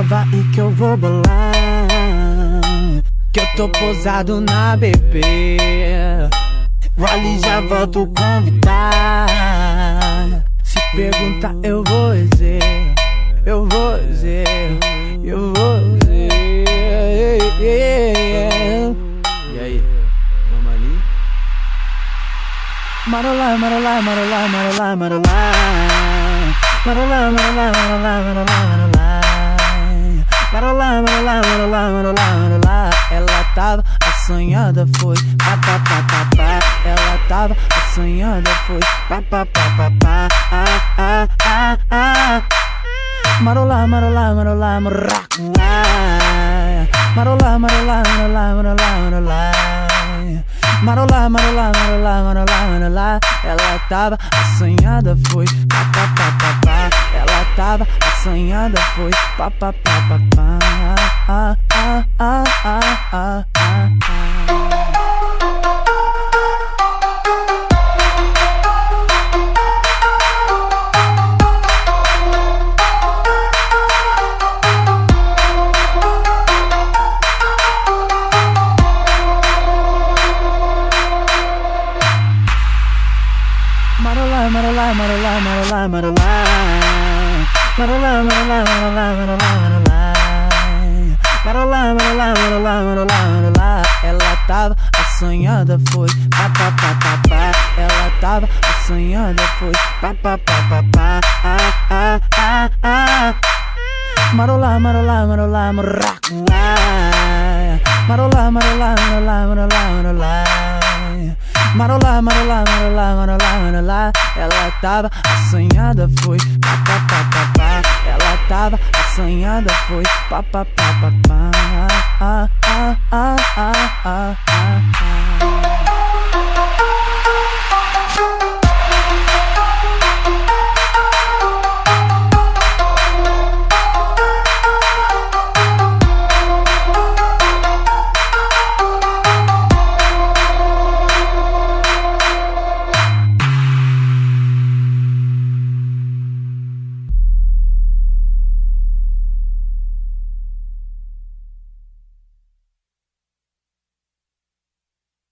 aí que eu vou bolar. Que eu tô posado na BB. Vale, já volto convidar. Se perguntar, eu vou dizer. Eu vou dizer. Eu vou dizer. E aí, vamos ali? Marolá, marolá, marolá, marolá. Marolá, marolá, marolá, marolá, marolá. Marolá, marolá, marolá, marolá, marolá. Ela tava assanhada, foi pá, pá, pá, pá, pá. Ela tava assanhada, foi pá, pá, pá, pá, pá. Ah, ah, ah, ah. Marolá, marolá, marolá, maracujá. Marolá, marolá, marolá, marolá, marolá. Marolá, marolá, marolá, marolá, marolá. Ela tava assanhada, foi pá, pá, pá, pá, pá. Tava assanhada, foi pá, pá, pá, pá, pá. Ah, ah, ah, ah, ah, ah, ah. Ela tava assanhada, foi pá, pá, pá, pá, pá. Ela tava assanhada, foi pá, pá, pá, pá, pá. Ah, ah, ah, ah. Marolá, marolá, marolá, maracujá. Marolá, marolá, marolá, marolá, marolá. Marolá, marolá, marolá, marolá, marolá. Ela tava assanhada, foi pá, pá, pá, pá. Tava assanhada, foi pá, pá, pá, pá, pá. Ah, ah, ah, ah, ah, ah, ah.